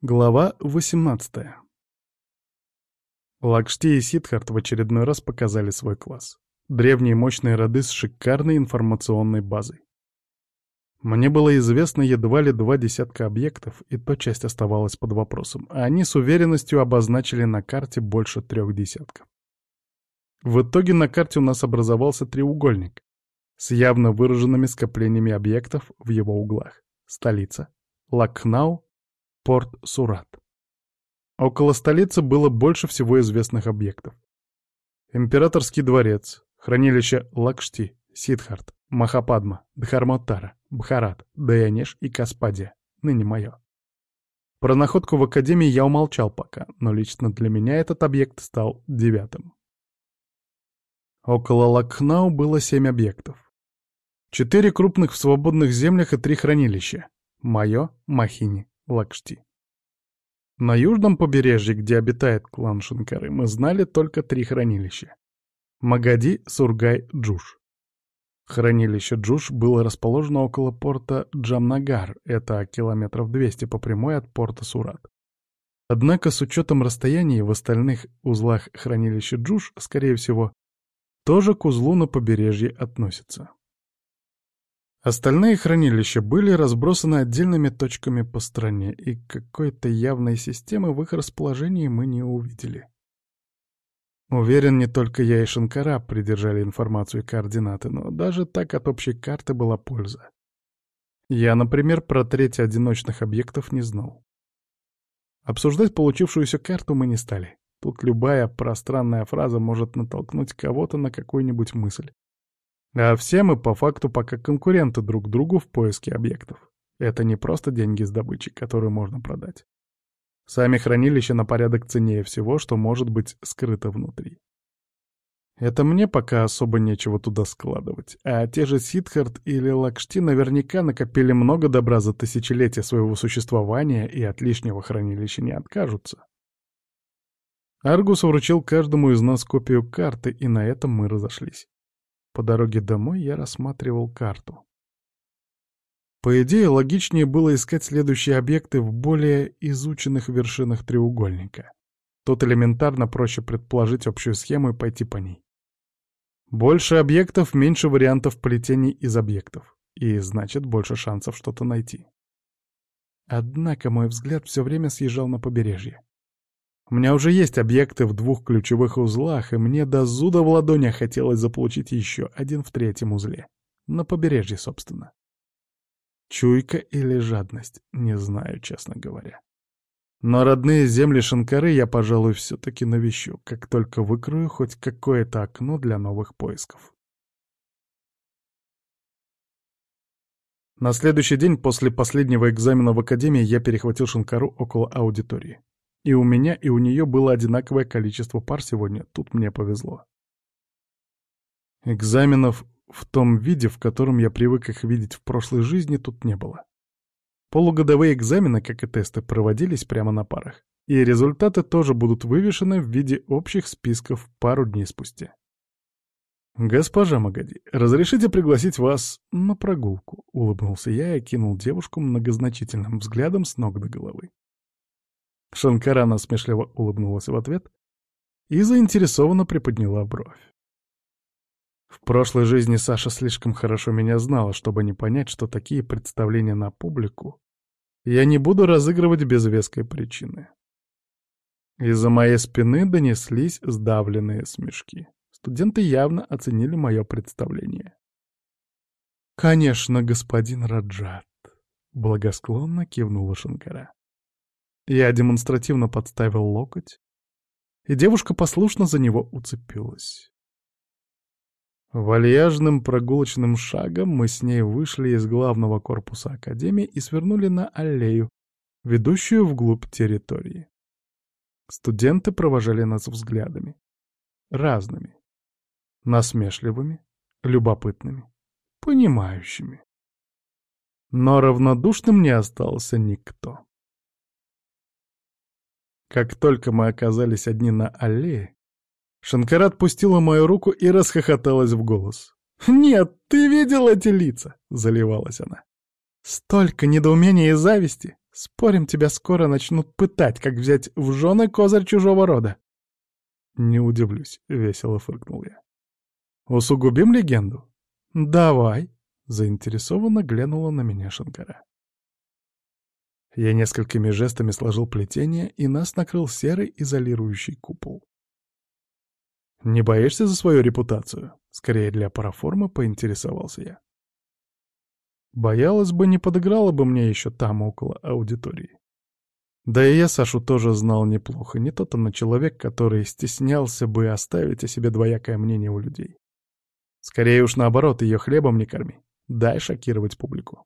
Глава 18 Лакшти и Сидхарт в очередной раз показали свой класс. Древние мощные роды с шикарной информационной базой. Мне было известно едва ли два десятка объектов, и то часть оставалась под вопросом, а они с уверенностью обозначили на карте больше трех десятков. В итоге на карте у нас образовался треугольник с явно выраженными скоплениями объектов в его углах. Столица, Лакхнау, порт Сурат. Около столицы было больше всего известных объектов. Императорский дворец, хранилище Лакшти, Сидхарт, Махападма, Дхармотара, Бхарат, Даянеш и Каспадия, ныне мое. Про находку в Академии я умолчал пока, но лично для меня этот объект стал девятым. Около Лакхнау было семь объектов. Четыре крупных в свободных землях и три хранилища. Мое, Махини, Лакшти. На южном побережье, где обитает клан Шинкары, мы знали только три хранилища. Магади, Сургай, Джуш. Хранилище Джуш было расположено около порта Джамнагар, это километров 200 по прямой от порта Сурат. Однако с учетом расстояний в остальных узлах хранилища Джуш, скорее всего, тоже к узлу на побережье относится. Остальные хранилища были разбросаны отдельными точками по стране, и какой-то явной системы в их расположении мы не увидели. Уверен, не только я и Шанкара придержали информацию и координаты, но даже так от общей карты была польза. Я, например, про треть одиночных объектов не знал. Обсуждать получившуюся карту мы не стали. Тут любая пространная фраза может натолкнуть кого-то на какую-нибудь мысль. А все мы по факту пока конкуренты друг другу в поиске объектов. Это не просто деньги с добычи, которую можно продать. Сами хранилища на порядок ценнее всего, что может быть скрыто внутри. Это мне пока особо нечего туда складывать, а те же Сидхарт или Лакшти наверняка накопили много добра за тысячелетия своего существования и от лишнего хранилища не откажутся. Аргус вручил каждому из нас копию карты, и на этом мы разошлись. По дороге домой я рассматривал карту. По идее, логичнее было искать следующие объекты в более изученных вершинах треугольника. Тут элементарно проще предположить общую схему и пойти по ней. Больше объектов, меньше вариантов плетений из объектов. И значит, больше шансов что-то найти. Однако мой взгляд все время съезжал на побережье. У меня уже есть объекты в двух ключевых узлах, и мне до зуда в ладонях хотелось заполучить еще один в третьем узле. На побережье, собственно. Чуйка или жадность, не знаю, честно говоря. Но родные земли Шанкары я, пожалуй, все-таки навещу, как только выкрою хоть какое-то окно для новых поисков. На следующий день после последнего экзамена в академии я перехватил Шанкару около аудитории. И у меня, и у нее было одинаковое количество пар сегодня, тут мне повезло. Экзаменов в том виде, в котором я привык их видеть в прошлой жизни, тут не было. Полугодовые экзамены, как и тесты, проводились прямо на парах. И результаты тоже будут вывешены в виде общих списков пару дней спустя. «Госпожа Магади, разрешите пригласить вас на прогулку?» — улыбнулся я и кинул девушку многозначительным взглядом с ног до головы. Шанкара насмешливо улыбнулась в ответ и заинтересованно приподняла бровь. В прошлой жизни Саша слишком хорошо меня знала, чтобы не понять, что такие представления на публику я не буду разыгрывать без веской причины. Из-за моей спины донеслись сдавленные смешки. Студенты явно оценили мое представление. «Конечно, господин Раджат», — благосклонно кивнула Шанкара. Я демонстративно подставил локоть, и девушка послушно за него уцепилась. Вальяжным прогулочным шагом мы с ней вышли из главного корпуса Академии и свернули на аллею, ведущую вглубь территории. Студенты провожали нас взглядами. Разными. Насмешливыми, любопытными, понимающими. Но равнодушным не остался никто. Как только мы оказались одни на аллее, Шанкара отпустила мою руку и расхохоталась в голос. «Нет, ты видел эти лица?» — заливалась она. «Столько недоумения и зависти, Спорим, тебя скоро начнут пытать, как взять в жены козырь чужого рода. Не удивлюсь, — весело фыркнул я. Усугубим легенду? Давай, — заинтересованно глянула на меня Шанкара. Я несколькими жестами сложил плетение, и нас накрыл серый изолирующий купол. «Не боишься за свою репутацию?» Скорее для параформа поинтересовался я. Боялась бы, не подыграла бы мне еще там, около аудитории. Да и я Сашу тоже знал неплохо, не тот он человек, который стеснялся бы оставить о себе двоякое мнение у людей. Скорее уж наоборот, ее хлебом не корми, дай шокировать публику.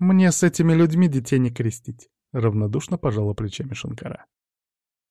«Мне с этими людьми детей не крестить», — равнодушно пожала плечами Шанкара.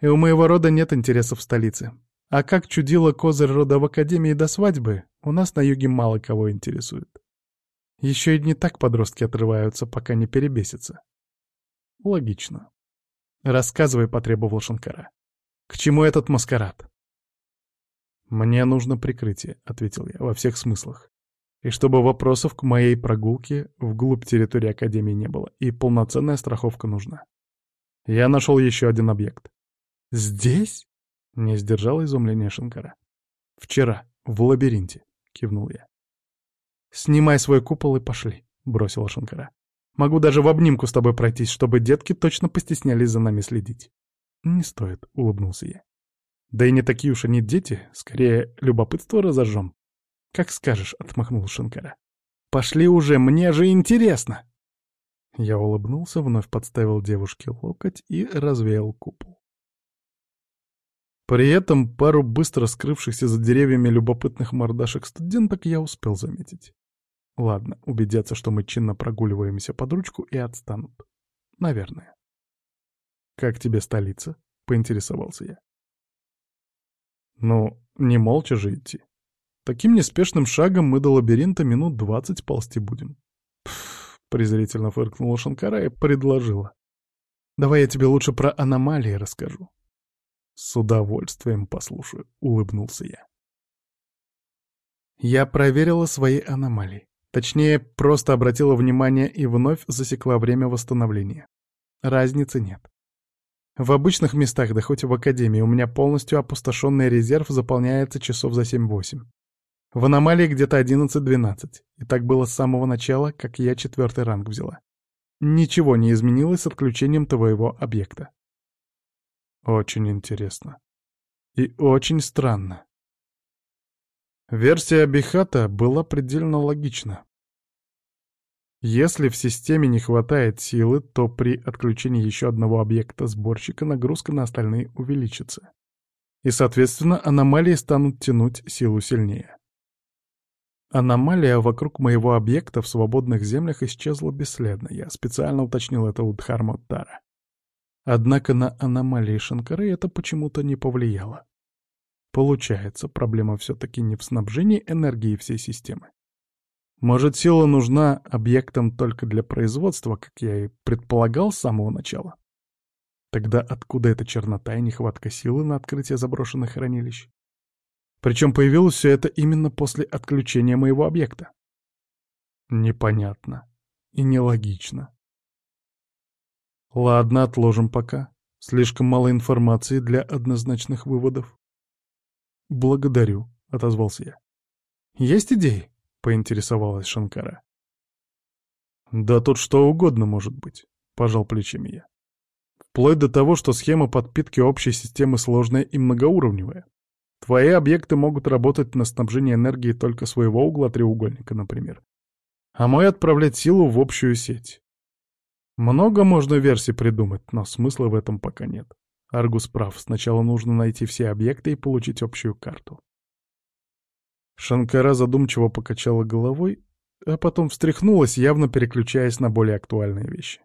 «И у моего рода нет интересов в столице. А как чудило козырь рода в академии до свадьбы, у нас на юге мало кого интересует. Еще и не так подростки отрываются, пока не перебесятся. Логично. Рассказывай, потребовал Шанкара. К чему этот маскарад? Мне нужно прикрытие, ответил я, во всех смыслах. И чтобы вопросов к моей прогулке вглубь территории Академии не было, и полноценная страховка нужна. Я нашел еще один объект. «Здесь?» — не сдержал изумления Шанкара. «Вчера, в лабиринте», — кивнул я. «Снимай свой купол и пошли», — бросила Шанкара. «Могу даже в обнимку с тобой пройтись, чтобы детки точно постеснялись за нами следить». «Не стоит», — улыбнулся я. «Да и не такие уж они дети, скорее любопытство разожжем». «Как скажешь», — отмахнул Шанкара. «Пошли уже, мне же интересно!» Я улыбнулся, вновь подставил девушке локоть и развеял купол. При этом пару быстро скрывшихся за деревьями любопытных мордашек студенток я успел заметить. Ладно, убедятся, что мы чинно прогуливаемся под ручку и отстанут. Наверное. «Как тебе столица?» — поинтересовался я. «Ну, не молча же идти. Таким неспешным шагом мы до лабиринта минут двадцать ползти будем». «Пф», — презрительно фыркнула Шанкара и предложила. «Давай я тебе лучше про аномалии расскажу». «С удовольствием послушаю», — улыбнулся я. Я проверила свои аномалии. Точнее, просто обратила внимание и вновь засекла время восстановления. Разницы нет. В обычных местах, да хоть и в академии, у меня полностью опустошенный резерв заполняется часов за 7-8. В аномалии где-то 11-12. И так было с самого начала, как я четвертый ранг взяла. Ничего не изменилось с отключением твоего объекта. Очень интересно. И очень странно. Версия Бихата была предельно логична. Если в системе не хватает силы, то при отключении еще одного объекта сборщика нагрузка на остальные увеличится. И, соответственно, аномалии станут тянуть силу сильнее. Аномалия вокруг моего объекта в свободных землях исчезла бесследно. Я специально уточнил это у Дхармоттара. Однако на аномалии Шанкары это почему-то не повлияло. Получается, проблема все-таки не в снабжении энергии всей системы. Может, сила нужна объектам только для производства, как я и предполагал с самого начала? Тогда откуда эта чернота и нехватка силы на открытие заброшенных хранилищ? Причем появилось все это именно после отключения моего объекта. Непонятно и нелогично. Ладно, отложим пока. Слишком мало информации для однозначных выводов. «Благодарю», — отозвался я. «Есть идеи?» — поинтересовалась Шанкара. «Да тут что угодно может быть», — пожал плечами я. «Вплоть до того, что схема подпитки общей системы сложная и многоуровневая. Твои объекты могут работать на снабжение энергии только своего угла треугольника, например. А мой отправлять силу в общую сеть. Много можно версий придумать, но смысла в этом пока нет. Аргус прав, сначала нужно найти все объекты и получить общую карту. Шанкара задумчиво покачала головой, а потом встряхнулась, явно переключаясь на более актуальные вещи.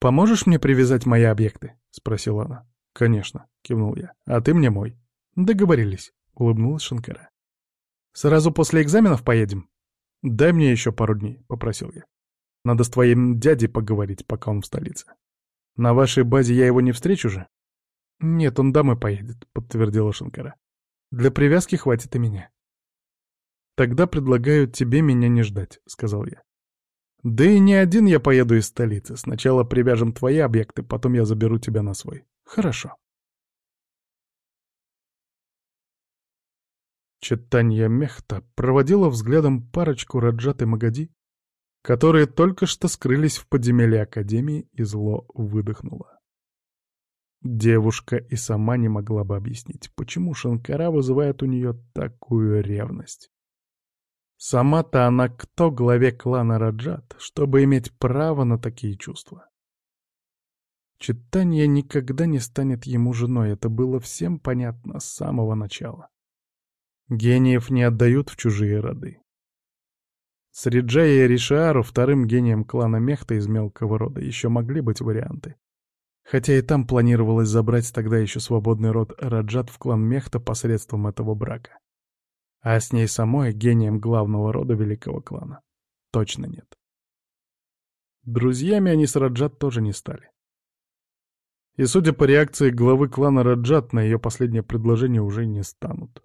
«Поможешь мне привязать мои объекты?» — спросила она. «Конечно», — кивнул я. «А ты мне мой». «Договорились», — улыбнулась Шанкара. «Сразу после экзаменов поедем?» «Дай мне еще пару дней», — попросил я. «Надо с твоим дядей поговорить, пока он в столице». На вашей базе я его не встречу же? Нет, он домой поедет, подтвердила Шанкара. Для привязки хватит и меня. Тогда предлагаю тебе меня не ждать, сказал я. Да и не один я поеду из столицы. Сначала привяжем твои объекты, потом я заберу тебя на свой. Хорошо. Читанья Мехта проводила взглядом парочку Раджат и Магади, которые только что скрылись в подземелье Академии, и зло выдохнула. Девушка и сама не могла бы объяснить, почему Шанкара вызывает у нее такую ревность. Сама-то она кто главе клана Раджат, чтобы иметь право на такие чувства? Читание никогда не станет ему женой, это было всем понятно с самого начала. Гениев не отдают в чужие роды. Среджая и Ришиару, вторым гением клана Мехта из мелкого рода, еще могли быть варианты. Хотя и там планировалось забрать тогда еще свободный род Раджат в клан Мехта посредством этого брака. А с ней самой, гением главного рода великого клана, точно нет. Друзьями они с Раджат тоже не стали. И судя по реакции главы клана Раджат, на ее последнее предложение уже не станут.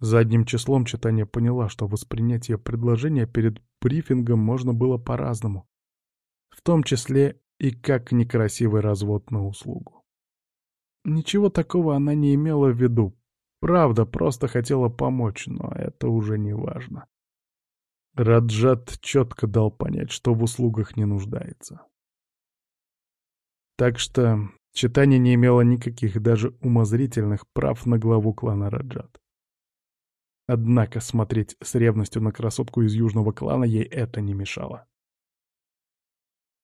Задним числом читание поняла, что воспринять ее предложение перед брифингом можно было по-разному, в том числе и как некрасивый развод на услугу. Ничего такого она не имела в виду, правда, просто хотела помочь, но это уже не важно. Раджат четко дал понять, что в услугах не нуждается. Так что читание не имело никаких даже умозрительных прав на главу клана Раджат. Однако смотреть с ревностью на красотку из южного клана ей это не мешало.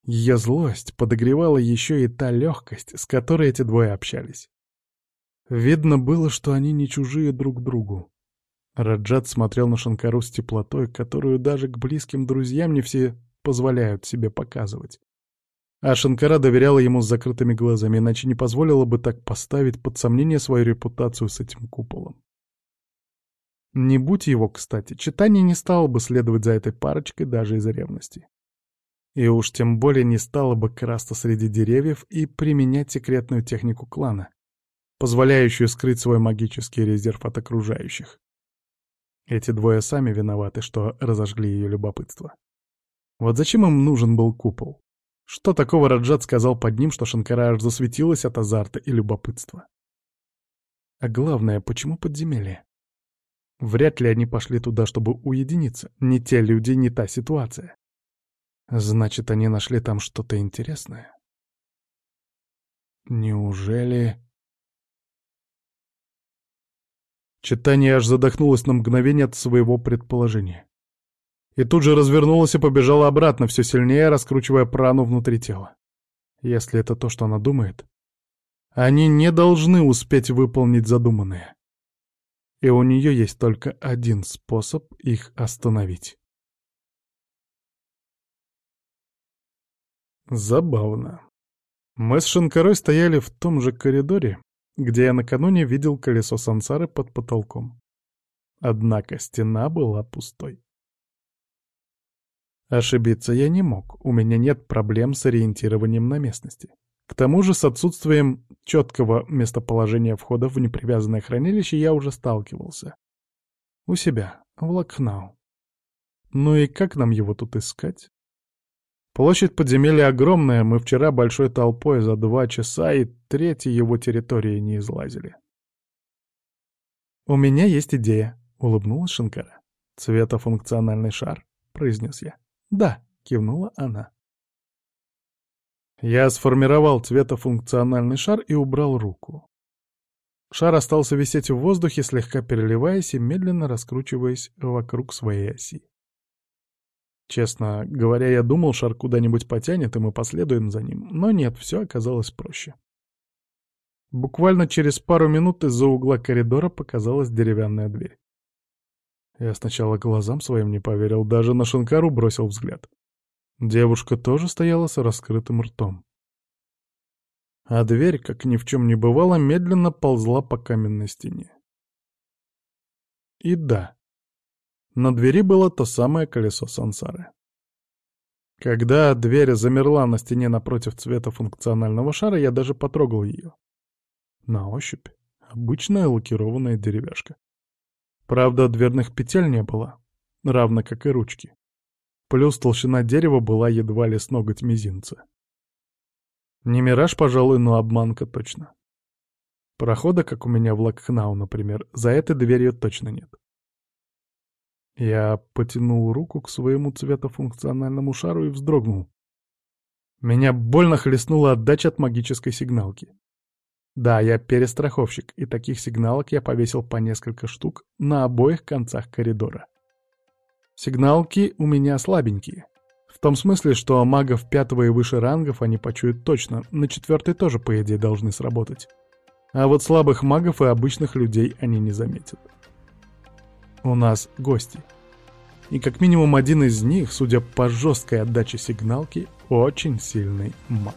Ее злость подогревала еще и та легкость, с которой эти двое общались. Видно было, что они не чужие друг другу. Раджат смотрел на Шанкару с теплотой, которую даже к близким друзьям не все позволяют себе показывать. А Шанкара доверяла ему с закрытыми глазами, иначе не позволила бы так поставить под сомнение свою репутацию с этим куполом. Не будь его, кстати, читание не стало бы следовать за этой парочкой даже из ревности. И уж тем более не стало бы красться среди деревьев и применять секретную технику клана, позволяющую скрыть свой магический резерв от окружающих. Эти двое сами виноваты, что разожгли ее любопытство. Вот зачем им нужен был купол? Что такого Раджат сказал под ним, что Шанкара засветилась от азарта и любопытства? А главное, почему подземелье? Вряд ли они пошли туда, чтобы уединиться. Не те люди, не та ситуация. Значит, они нашли там что-то интересное. Неужели... Читание аж задохнулось на мгновение от своего предположения. И тут же развернулась и побежала обратно, все сильнее раскручивая прану внутри тела. Если это то, что она думает, они не должны успеть выполнить задуманное и у нее есть только один способ их остановить. Забавно. Мы с Шанкарой стояли в том же коридоре, где я накануне видел колесо сансары под потолком. Однако стена была пустой. Ошибиться я не мог, у меня нет проблем с ориентированием на местности. К тому же с отсутствием четкого местоположения входа в непривязанное хранилище я уже сталкивался. У себя, в Лакхнау. Ну и как нам его тут искать? Площадь подземелья огромная, мы вчера большой толпой за два часа и третьей его территории не излазили. «У меня есть идея», — улыбнулась Шинкара. «Цветофункциональный шар», — произнес я. «Да», — кивнула она. Я сформировал цветофункциональный шар и убрал руку. Шар остался висеть в воздухе, слегка переливаясь и медленно раскручиваясь вокруг своей оси. Честно говоря, я думал, шар куда-нибудь потянет, и мы последуем за ним. Но нет, все оказалось проще. Буквально через пару минут из-за угла коридора показалась деревянная дверь. Я сначала глазам своим не поверил, даже на Шинкару бросил взгляд. Девушка тоже стояла с раскрытым ртом. А дверь, как ни в чем не бывало, медленно ползла по каменной стене. И да, на двери было то самое колесо сансары. Когда дверь замерла на стене напротив цвета функционального шара, я даже потрогал ее. На ощупь обычная лакированная деревяшка. Правда, дверных петель не было, равно как и ручки. Плюс толщина дерева была едва ли с ноготь мизинца. Не мираж, пожалуй, но обманка точно. Прохода, как у меня в Лакхнау, например, за этой дверью точно нет. Я потянул руку к своему цветофункциональному шару и вздрогнул. Меня больно хлестнула отдача от магической сигналки. Да, я перестраховщик, и таких сигналок я повесил по несколько штук на обоих концах коридора. Сигналки у меня слабенькие. В том смысле, что магов пятого и выше рангов они почуют точно, на четвертый тоже, по идее, должны сработать. А вот слабых магов и обычных людей они не заметят. У нас гости. И как минимум один из них, судя по жесткой отдаче сигналки, очень сильный маг.